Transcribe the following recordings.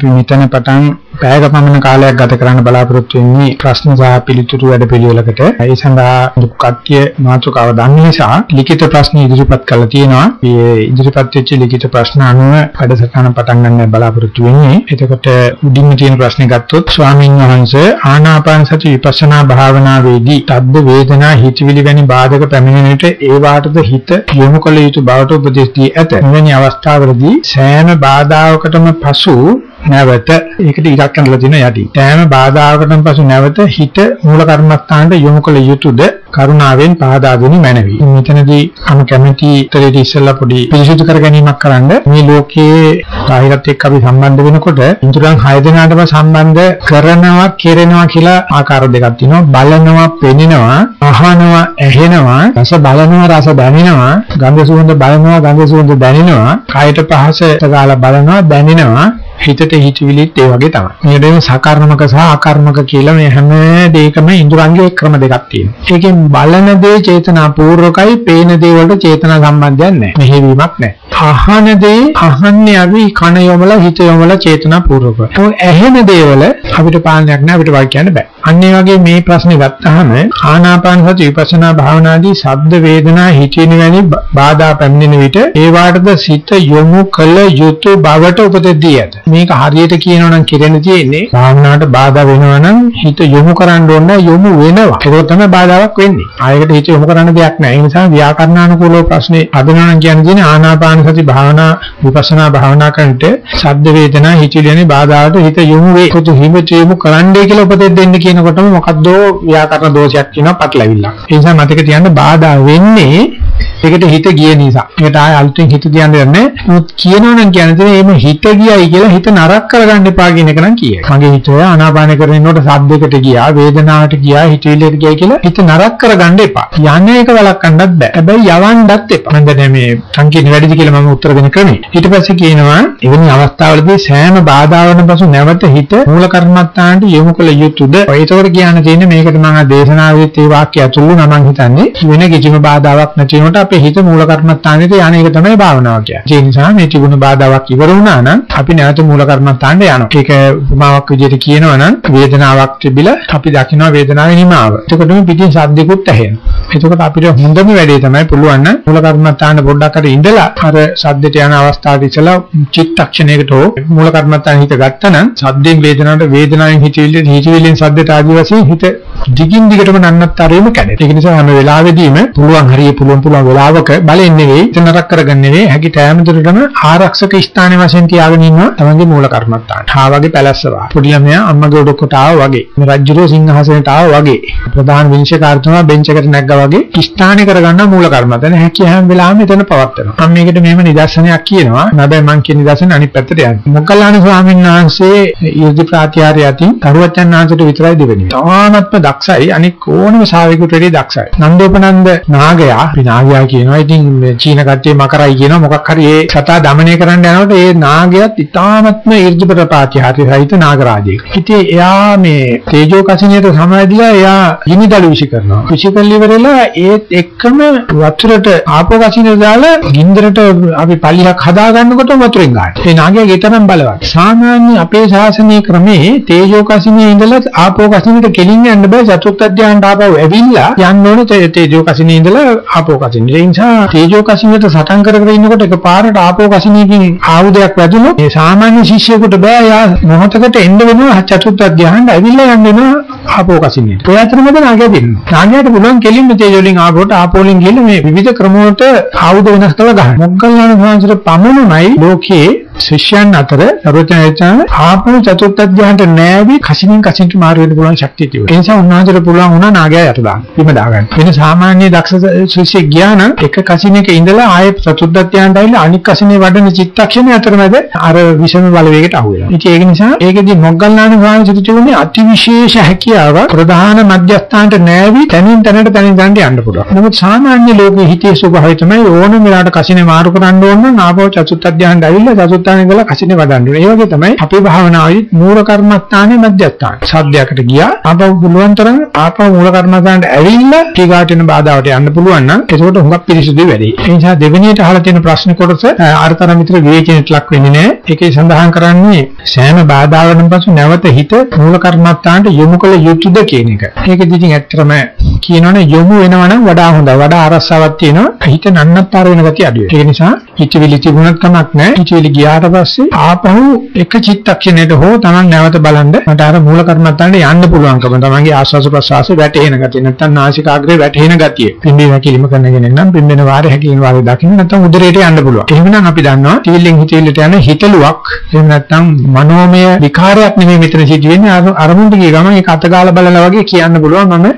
අපි මෙතන පටන් පැයක පමණ කාලයක් ගත කරන්න බලාපොරොත්තු වෙන්නේ ප්‍රශ්න සහ පිළිතුරු වැඩපිළිවෙලකට. ඒ සඳහා කට්ටිය මාතෘකාව දන්න නිසා ලිඛිත ප්‍රශ්න ඉදිරිපත් කරලා තියෙනවා. මේ ඉදිරිපත් වෙච්ච ලිඛිත ප්‍රශ්න අනුව වැඩසටහන පටන් ගන්න බලාපොරොත්තු වෙන්නේ. එතකොට උඩින් තියෙන ප්‍රශ්නේ ගත්තොත් ස්වාමීන් වහන්සේ ආනාපාන සති විපස්සනා භාවනාවේදී තද්ද වේදනා හිතවිලි වැනි බාධක පැමිණෙන විට ඒ වාටද හිත යොමු කළ යුතු බවට උපදෙස් දී ඇත. මෙවැනි අවස්ථාවලදී සෑම බාධාවකටම පසු නැවත ඒකට ඉලක්ක කරලා තියෙන යටි. සෑම බාධාවකටම පසු නැවත හිත මූල කර්මස්ථානට යොමු කළ යුතුයද කරුණාවෙන් පහදා දෙනු මැනවි. මෙතනදී අම කැමැති උත්තරේ ඉස්සෙල්ලා පොඩි පිළිසිදු කර ගැනීමක් කරන්න මේ ලෝකයේ බාහිරත් එක්ක අපි සම්බන්ධ වෙනකොට ඉන්ද්‍රයන් 6 දෙනාටම සම්බන්ධ කරනවා, කෙරෙනවා කියලා ආකාර දෙකක් තියෙනවා. බලනවා, පෙනෙනවා, අහනවා, ඇහෙනවා, රස බලනවා, රස දැනෙනවා, ගන්ධ සුවඳ බලනවා, ගන්ධ සුවඳ දැනෙනවා, කායට පහස ගාලා බලනවා, දැනෙනවා හිතට හිතවිලිත් ඒ වගේ තමයි. මේකෙන් සකර්මක සහ අකර්මක කියලා මේ හැම දෙයකම ඉන්ද්‍රයන්ගේ ක්‍රම දෙකක් තියෙනවා. ඒකෙන් බලන දේ චේතනා පූර්වකයි, පේන දේ වලට චේතනා සම්බන්ධයක් නැහැ. මෙහෙවීමක් නැහැ. අහන දේ අහන්නේ අපි කන යොමලා හිත යොමලා චේතනා පූර්වකව. ඔය ඇහෙන දේවල අපිට පාලනයක් නැහැ අපිට වාක්‍ය කියන්න බෑ. අන්න ඒ වගේ මේ ප්‍රශ්නේ ගත්තාම ආනාපාන සති විපස්සනා භාවනාදී ශබ්ද වේදනා හිතෙන වැනි බාධා පැමිණෙන විට ඒ වාටද සිත යොමු කළ යුතු බවට උපදෙස් ඇත. මේක හරියට කියනවා නම් කෙරෙන්න තියෙන්නේ භාවනාවට බාධා වෙනවා නම් හිත යොමු කරන්න ඕන යොමු වෙනවා. ඒක තමයි බාධාවක් වෙන්නේ. ආයකට හිත යොමු කරන්න දෙයක් නැහැ. ඒ නිසා ව්‍යාකරණානුකූලව ප්‍රශ්නේ අදනවා නම් කියන්නේ ආනාපාන සති භාවනා විපස්සනා භාවනා කරනට ශබ්ද වේදනා හිතෙන්නේ බාධාවට හිත යොමු වේ. පොදු හිමට යොමු කරන්නයි කියලා උපදෙස් දෙන්න කියනකොටම මොකද්ද ව්‍යාකරණ දෝෂයක් කියනවා පටලවිල්ලක්. ඒ නිසා මතක තියාගන්න බාධා වෙන්නේ ඒකට හිත ගිය නිසා. ඒකට ආය අලුතෙන් හිත තියන්නේ නැහැ. නමුත් කියනවනම් කියන්නේ එහෙම හිත ගියයි කියලා හිත නරක කරගන්න එපා කියන එක නම් කියයි. මගේ හිත ආනාපාන කරනකොට සද්දයකට ගියා, වේදනාවට ගියා, හිතවිල්ලට ගියා කියලා හිත නරක කරගන්න එපා. යන්නේ එක වළක්වන්නත් බෑ. හැබැයි යවන්නත් එපා. මම දැන් මේ සංකීර්ණ වැඩිද කියලා මම උත්තර දෙන ක්‍රමේ. ඊට පස්සේ කියනවා එවැනි අවස්ථාවලදී සෑම බාධාවන පසු නැවත හිත මූල කර්මත්තාන්ට යොමු කළ යුතුද? ඒතකොට කියන්න තියෙන්නේ මේකට මම දේශනාවෙත් ඒ වාක්‍ය ඇතුළු නමන් හිතන්නේ වෙන කිසිම බාධාවක් නැති වෙනකොට අපේ හිත මූල කර්මත්තානෙට යන එක තමයි භාවනාව කියන්නේ. ඒ නිසා මේ තිබුණු බාධාවක් ඉවර වුණා නම් අපි නැවත මූල කර්මත්තාන්ට යනවා. ඒක උපමාවක් විදිහට කියනවා නම් වේදනාවක් තිබිලා අපි දකිනවා වේදනාවේ නිමාව. එතකොටම පිටින් සද්දිකුත් ඇහෙනවා. එතකොට අපිට හොඳම වැඩේ තමයි පුළුවන් නම් මූල කර්මත්තාන පොඩ්ඩක් අර ඉඳලා අර සද්දට යන අවස්ථාවට ඉස්සලා චිත්තක්ෂණයකට හෝ මූල කර්මත්තාන හිත ගත්තනම් සද්දෙන් වේදනාවට වේදනාවෙන් හිතවිල්ල හිතවිල්ලෙන් සද්දට ආදි වශයෙන් හිත දිගින් දිගටම නන්නත්තරීම කැඩේ. ඒක නිසා හැම වෙලාවෙදීම පුළුවන් හරිය පුළුවන් පුළුවන් වෙලාවක බලෙන් නෙවෙයි ඉතනරක් කරගන්න නෙවෙයි හැකි තෑම දුරටම ආරක්ෂක ස්ථානයේ වශයෙන් තියාගෙන ඉන්නවා තමන්ගේ මූල කර්මත්තාන. ආ වගේ පැලැස්සවා. පොඩි ළමයා අම්මගේ ඔඩොක්කට ආවා වගේ. මේ රජ්ජුරෝ සිංහාසනයට ආවා වගේ. ප්‍රධාන විනිශ්චයකාරතුමා බෙන්ච් එකට නැග්ගා වගේ ස්ථානේ කරගන්න මූල කර්මත්තාන. හැකි හැම වෙලාවෙම එතන පවත්නවා. මම මේකට මෙහෙම නිදර්ශනයක් කියනවා. හැබැයි මම කියන නිදර්ශන අනිත් පැත්තට යන්නේ. මොග්ගල්ලාන ස්වාමීන් වහන්සේ ඊර්ති ප්‍රාත්‍යාරය අතින් කරුවචන් ආංශයට විතරයි දෙවෙනි. තානත්ම දක්ෂයි අනික ඕනම සාවිකුට වැඩිය දක්ෂයි. නන්දෝපනන්ද නාගයා අපි නාගයා කියනවා. ඉතින් චීන කට්ටිය මකරයි කියනවා. මොකක් හරි ඒ සතා দমনය කරන්න යනකොට ඒ නාගයාත් ඉතාමත්ම ඍජුපත පාතිහාරය සහිත නාගරාජයෙක්. ඉතින් එයා මේ තේජෝ කසිනියට සමාදිලා එයා හිමිදළු විශ් කරනවා. විශ් කරලිවරලා ඒත් එක්කම වතුරට ආපෝ කසිනිය දාලා ගින්දරට අපි පල්ලියක් හදාගන්නකොට වතුරෙන් ගන්නවා. ඒ නාගයා ගෙතරම් බලවත්. සාමාන්‍ය අපේ ශාසනීය ක්‍රමේ තේජෝ කසිනිය ඉඳලා ආපෝ කසිනියට කෙලින් යන්න බෑ. චතුර්ථ ධ්‍යානට ආපහු ඇවිල්ලා යන්න ඕනේ තේජෝ කසිනිය ඉඳලා ආපෝ කසිනිය. ඒ නිසා තේජෝ කසිනියට සටන් කර කර ඉන්නකොට එකපාරට ආපෝ කසිනියකින් ආයුධයක් වැදුනොත් මේ සාමාන්‍ය ශිෂ්‍යයෙකුට බෑ යා මොහොතකට එන්න වෙනවා චතුර්ථ ධ්‍යානට ඇවිල්ලා යන්න වෙනවා ආපෝ කසිනියට. ඒ අතරමැද නාගයා දෙන්නවා. නාගයාට පුළුවන් කෙලින්ම තේජෝ වලින් ආපෝට ආපෝ වලින් ගිහලා මේ විවිධ ක්‍රම වලට ආයුධ වෙනස් කරලා ගන්න. මොග්ගල්ලාන වහන්සේට පමණමයි ලෝකයේ ශිෂ්‍යයන් අතර සර්වඥාචාර්ය ආපෝ චතුර්ථ ධ්‍යානට නෑවි කසිනින් කසිනට මාරු වෙන්න පුළුවන් ශක්තිය තිබුණා. ඒ නිසා උන්වහන්සේට පුළුවන් වුණා නාගයා යට දාන්න. බිම දාගන්න. වෙන සාමාන්‍ය දක්ෂ ශිෂ්‍යෙක් ගියා නම් එක කසිනක ඉඳලා ආයෙත් චතුර්ථ ධ්‍යානට ඇවිල්ලා අනික් කසිනේ වඩන චිත්තක්ෂණය අතරමැද අර විෂම බලවේගයට අහු වෙනවා. ඉතින් ඒක නිසා ඒකෙදි මොග්ගල්ලාන ස්වාමීන් තිබුණේ අතිවිශේෂ හැකියාව ප්‍රධාන මධ්‍යස්ථානට නෑවි තනින් තැනට තනින් තැනට යන්න පුළුවන්. නමුත් සාමාන්‍ය ලෝකයේ හිතේ ස්වභාවය තමයි ඕනම වෙලාවට කසිනේ මාරු කරන්න ඕන නම් ආපෝ චතුර්ථ ධ්‍යානට ඇවිල්ලා චතුර්ථ කර්මස්ථානේ ඉඳලා කසිනේ වඩන්න ඕනේ. ඒ වගේ තමයි අපේ භාවනාවේ මූල කර්මස්ථානේ මධ්‍යස්ථාන. සද්දයකට ගියා ආපහු පුළුවන් තරම් ආපහු මූල කර්මස්ථානට ඇවිල්ලා ටිකාට වෙන බාධාවට යන්න පුළුවන් නම් ඒකට හුඟක් පිරිසිදුයි වැඩි. ඒ නිසා දෙවෙනියට අහලා තියෙන ප්‍රශ්න කොටස අරතර මිත්‍ර විවේචනයට ලක් වෙන්නේ නැහැ. ඒකේ සඳහන් කරන්නේ සෑම බාධාවකින් පසු නැවත හිත මූල කර්මස්ථානට යොමු කළ යුතුද කියන එක. ඒකෙදි ඉතින් ඇත්තටම කියනවනේ යොමු වෙනවා නම් වඩා හොඳයි. වඩා අරස්සාවක් තියෙනවා. හිත නන්නත්තර වෙන ගතිය අඩු වෙනවා. ඒ නිසා හිතවිලි තිබුණත් කමක් නැහැ. හිතවිලි ගියාට පස්සේ ආපහු එක චිත්තක්ෂණයට හෝ Taman නැවත බලන්න මට අර මූල කර්මත්තාන්ට යන්න පුළුවන්කම. Tamanගේ ආස්වාස ප්‍රසවාස වැටෙන ගතිය. නැත්තම් නාසිකාග්‍රේ වැටෙන ගතිය. පිම්බි වැකිලිම කරන කෙනෙක් නම් පිම්බෙන වාරේ හැකිලින වාරේ දකින්න නැත්තම් උදරයට යන්න පුළුවන්. එහෙමනම් අපි දන්නවා හිතවිල්ලෙන් හිතවිල්ලට යන හිතලුවක් එහෙම නැත්තම් මනෝමය විකාරයක් නෙමෙයි මෙතන සිදුවෙන්නේ. අරමුණට ගිය ගමන් ඒක අතගාලා බලලා වගේ කියන්න පුළුවන් මම මේ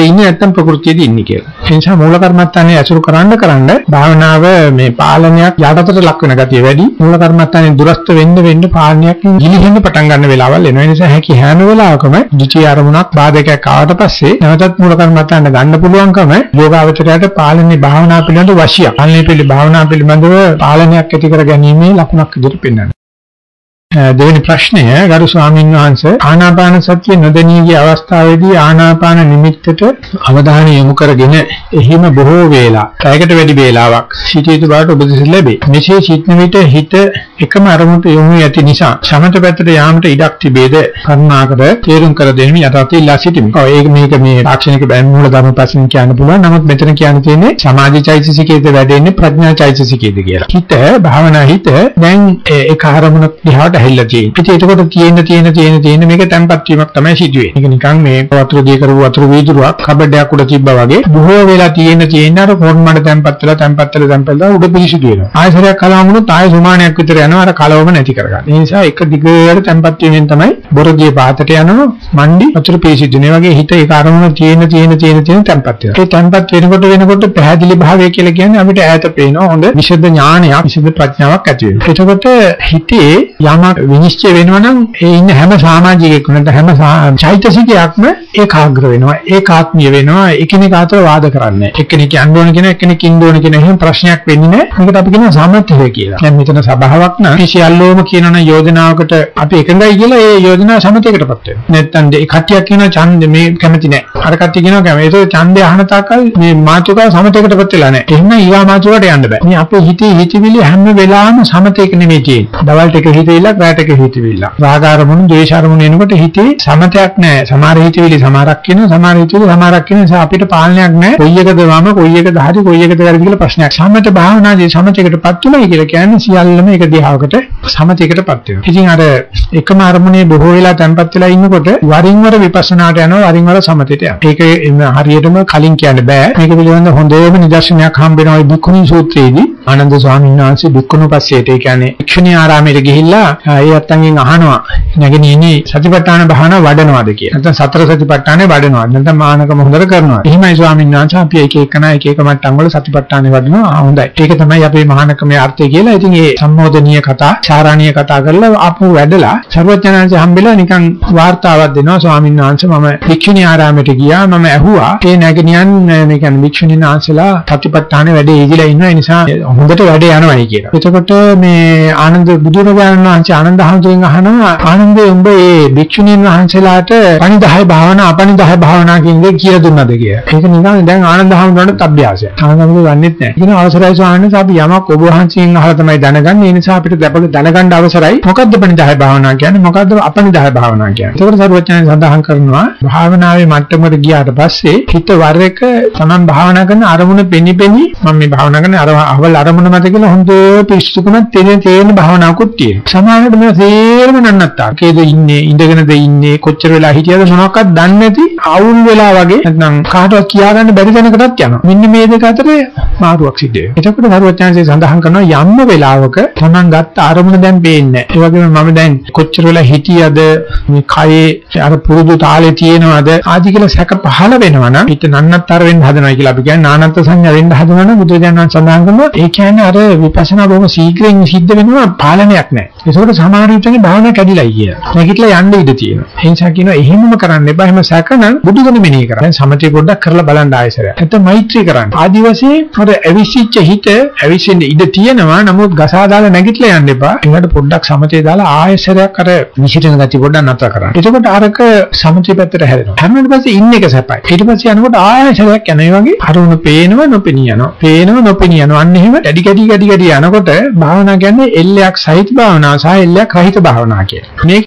හීනෙකද ඉන්නේ නැත්තම් ප්‍රകൃතියේද ඉන්නේ කියලා. ඒ නිසා මූල කර්මත්තානේ ඇසුරු කරන්න කරන්න භාවනාව මේ පාලනයක් යටතට ලක් වෙන ගතිය වැඩි. මූල කර්මත්තානේ දුරස්ත වෙන්න වෙන්න පාලනයක් ගිලිහෙන්න පටන් ගන්න වෙලාවල් එනවා. ඒ නිසා හැකි හැම වෙලාවකම දිටි අරමුණක් බාධකයක් ආවට පස්සේ නැවතත් මූල කර්මත්තානේ ගන්න පුළුවන්කම යෝගාවචරයට පාලනේ භාවනා පිළිබඳ වශිය. පාලනේ පිළි භාවනා පිළිබඳව පාලනයක් ඇති කර ගැනීමේ ලකුණක් විදිහට පෙන්වනවා. දෙවෙනි ප්‍රශ්නය ගරු ස්වාමීන් වහන්සේ ආනාපාන සතිය නොදැනී ගිය අවස්ථාවේදී ආනාපාන නිමිත්තට අවධානය යොමු කරගෙන එහිම බොහෝ වේලා පැයකට වැඩි වේලාවක් සිටියුතු බවට උපදෙස් ලැබේ. මෙසේ සිටන විට හිත එකම අරමුණට යොමු ඇති නිසා සමත පැත්තට යාමට ඉඩක් තිබේද කරුණාකර තේරුම් කර දෙන්න යටත් ඉල්ලා සිටිමි. ඔව් ඒක මේක මේ තාක්ෂණික බැංගුල ධර්ම ප්‍රශ්න කියන්න පුළුවන්. නමුත් මෙතන කියන්න තියෙන්නේ සමාධි චෛතසිකයේද වැඩෙන්නේ ප්‍රඥා චෛතසිකයේද කියලා. හිත භාවනා හිත දැන් ඒක අරමුණක් දිහාට ඇහිලා තියෙන්නේ. ඉතින් එතකොට තියෙන තියෙන තියෙන තියෙන මේක තැම්පත් වීමක් තමයි සිදුවේ. මේක නිකන් මේ වතුර දී කරපු වතුර වීදුරුවක් කබඩයක් උඩ තිබ්බා වගේ බොහෝ වෙලා තියෙන තියෙන අර කොන් මඩ තැම්පත් වෙලා තැම්පත් වෙලා තැම්පත් වෙලා උඩ පිරිසිදු වෙනවා. ආයසරයක් කලවමුණොත් ආය සුමානයක් විතර යනවා අර කලවම නැති කරගන්න. ඒ නිසා එක දිගට තැම්පත් වීමෙන් තමයි බොරදියේ පාතට යනවා මණ්ඩි වතුර පිරිසිදු වෙනවා. වගේ හිත ඒක අරමුණ තියෙන තියෙන තියෙන තියෙන තැම්පත් වෙනවා. ඒ තැම්පත් වෙනකොට වෙනකොට පැහැදිලි භාවය කියලා කියන්නේ අපිට ඈත පේනවා හොඳ විශේෂ ඥානයක් විශේෂ ප්‍රඥාවක් ඇති වෙනවා. එතකොට හිතේ යමක් විනිශ්චය වෙනවා නම් ඒ ඉන්න හැම සමාජිකයෙකුම නැත්නම් හැම චෛතසිකයක්ම ඒකාග්‍ර වෙනවා ඒකාත්මීය වෙනවා. එකිනෙක අතර වාද කරන්නේ එක්කෙනෙක් යන්න ඕන කියන එක්කෙනෙක් ඉන්න ඕන කියන එහෙම ප්‍රශ්නයක් වෙන්නේ නැහැ. මේකට අපි කියනවා සමත්‍ය කියලා. දැන් මෙතන සබාවක් නම් මේ සියල්ලෝම කියනන යෝජනාවකට අපි එකඟයි කියලා ඒ යෝජනාව සමතයකටපත් වෙනවා. නැත්නම් ඒ කට්ටියක් කියන ඡන්ද මේ කැමති නැහැ. අර කට්ටිය කියනවා කැමති. ඒක ඡන්දය අහන තාකල් මේ මාතෘකාව සමතයකටපත් වෙලා නැහැ. එහෙනම් ඊවා මාතෘකාවට යන්න බෑ. මේ අපේ හිතේ හිතවිලි හැම වෙලාවෙම සමතයක නෙමෙයි තියෙන්නේ. දවල්ට එක හිතවිල්ලක් රාත්‍රීට එක හිතවිල්ලක් රාග අරමුණු ද්වේෂ අරමුණු එනකොට හිතේ සමතයක් නැහැ. සමහර හිතවිලි සමහරක් කියනවා සමහර හිතවිලි සමහරක් කියන නිසා අපිට පාලනයක් නැහැ. කොයි එකද වම කොයි එකද හරි කොයි එකද වැරදි කියලා ප්‍රශ්නයක්. සමත භාවනාදී සමතයකටපත් උනායි කියලා කියන්නේ සියල්ලම එක දිහාවකට සමතයකටපත් වෙනවා. ඉතින් අර එකම අරමුණේ බොහෝ වෙලා තැම්පත් වෙලා ඉන්නකොට වරින් වර විපස්සනාට යනවා වරින් වර සමතයට යනවා. ඒක හරියටම කලින් කියන්න බෑ. මේක පිළිබඳ හොඳම නිදර්ශනයක් හම්බ වෙනවා මේ බුක්කුණි සූත්‍රයේදී. ආනන්ද ස්වාමීන් වහන්සේ බුක්කුණු පස්සේට ඒ කියන්නේ ඉක්ෂණී ආරාමයට ගිහිල්ලා ඒ අත්තන්ගෙන් අහනවා නැගෙනියනේ සතිපට්ඨාන භාවනාව වඩනවාද කියලා. නැත්නම් සතර සතිපට්ඨානේ වඩනවාද? නැත්නම් මානකම හොඳට කරනවාද? එහෙමයි ස්වාමීන් වහන්සේ අපි එක එකන එක එක මට්ටම් වල සතිපට්ඨානේ වඩනවා. ආ හොඳයි. ඒක තමයි අපේ මහානකමේ අර්ථය කියලා. ඉතින් ඒ සම්මෝධනීය කතා, චාරාණීය කතා කරලා ආපහු වැඩලා සර්වඥාන්සේ හම්බෙලා නිකන් වාර්තාවක් දෙනවා ස්වාමීන් වහන්සේ මම වික්ෂුණී ආරාමයට ගියා. මම ඇහුවා ඒ නැගෙනියන් මේ කියන්නේ වික්ෂුණීන් වහන්සේලා සතිපට්ඨානේ වැඩේ ඉදිලා ඉන්නවා. ඒ නිසා හොඳට වැඩේ යනවායි කියලා. එතකොට මේ ආනන්ද බුදුරජාණන් වහන්සේ ආනන්ද හඳුන් අහනවා ආනන්දේ උඹ මේ භික්ෂුණීන් වහන්සේලාට පණිදාය භාවනා අපණිදාය භාවනා කියන දේ කියලා දුන්නද කියලා. ඒක නිකන් දැන් ආනන්ද හඳුනනට අභ්‍යාසයක්. ආනන්ද දන්නෙත් නැහැ. ඉතින් අවසරයි ස්වාමීන් අපි යමක් ඔබ වහන්සේගෙන් අහලා තමයි දැනගන්නේ. ඒ නිසා අපිට දැපක දැනගන්න අවසරයි. මොකද්ද පණිදාය භාවනා කියන්නේ? මොකද්ද අපණිදාය භාවනා කියන්නේ? ඒකට සරුවචනය සඳහන් කරනවා භාවනාවේ මට්ටමකට ගියාට පස්සේ හිත වර එක තමන් භාවනා කරන අරමුණ පෙනිපෙනි මම මේ භාවනා කරන අර අවල් අරමුණ මත කියලා හොඳ පිස්සුකුණක් තේරෙන තේරෙන භාවනාවකුත් තියෙනවා. සමහරවිට මේ තේරෙම නන්නත්තා. කේද ඉන්නේ ඉඳගෙනද ඉන්නේ කොච්චර වෙලා හිටියද මොනවක්වත් දන්නේ නැති අවුල් වෙලා වගේ නැත්නම් කාටවත් කියාගන්න බැරි තැනකටත් යනවා. මෙන්න මේ දෙක අතර මාරුවක් සිද්ධ වෙනවා. එතකොට සරුවචාන්සේ සඳහන් කරනවා යම්ම වෙලාවක තමන් ගත්ත අරමුණ දැන් පේන්නේ නැහැ. ඒ වගේම මම දැන් කොච්චර වෙලා හිටියද මේ කයේ අර පුරුදු තාලේ තියෙනවද ආදි කියලා සැක පහළ වෙනවා නම් හිත නන්නත්තර වෙන්න හදනවා කියලා අපි කියන්නේ නානත්ත් සංඥා වෙන්න හදනවා නම් බුදුරජාණන් සඳහන් කරනවා ඒ කියන්නේ අර විපස්සනා බොහොම ශීඝ්‍රයෙන් සිද්ධ වෙනවා පාලනයක් නැහැ. ඒකෝට සමහර විටක භාවනා කැඩිලා කියලා. නැගිටලා යන්න ඉඩ තියෙනවා. ඒ නිසා කියනවා එහෙමම කරන්න එපා. එහෙම සැකනම් බුදුගුණ මෙනෙහි කරන්න. දැන් සමථය පොඩ්ඩක් කරලා බලන්න ආයෙසරයක්. නැත්නම් මෛත්‍රී කරන්න. ආදි වශයෙන් අර ඇවිසිච්ච හිත ඇවිසින්න ඉඩ තියෙනවා. නමුත් ගසා දාලා නැගිටලා යන්න එපා. ඒකට පොඩ්ඩක් සමථය දාලා ආයෙසරයක් අර විසිරෙන ගති පොඩ්ඩක් නතර කරන්න. එතකොට අරක සමථය පැත්තට හැරෙනවා. හැමෝට පස්සේ ඉන්න එක සැපයි. ඊට පස්සේ යනකොට ආයෙසරයක් යන ඒ වගේ අරුණ පේනව නොපෙනී යනවා. පේනව නොපෙනී යනවා. අන්න එහෙම ඩැඩි කැඩි කැඩි කැඩි යනකොට භාවනා කියන්නේ එල්ලයක් සහිත භාවනාව සහ සහ එල්ලයක් රහිත භාවනා කියලා. මේක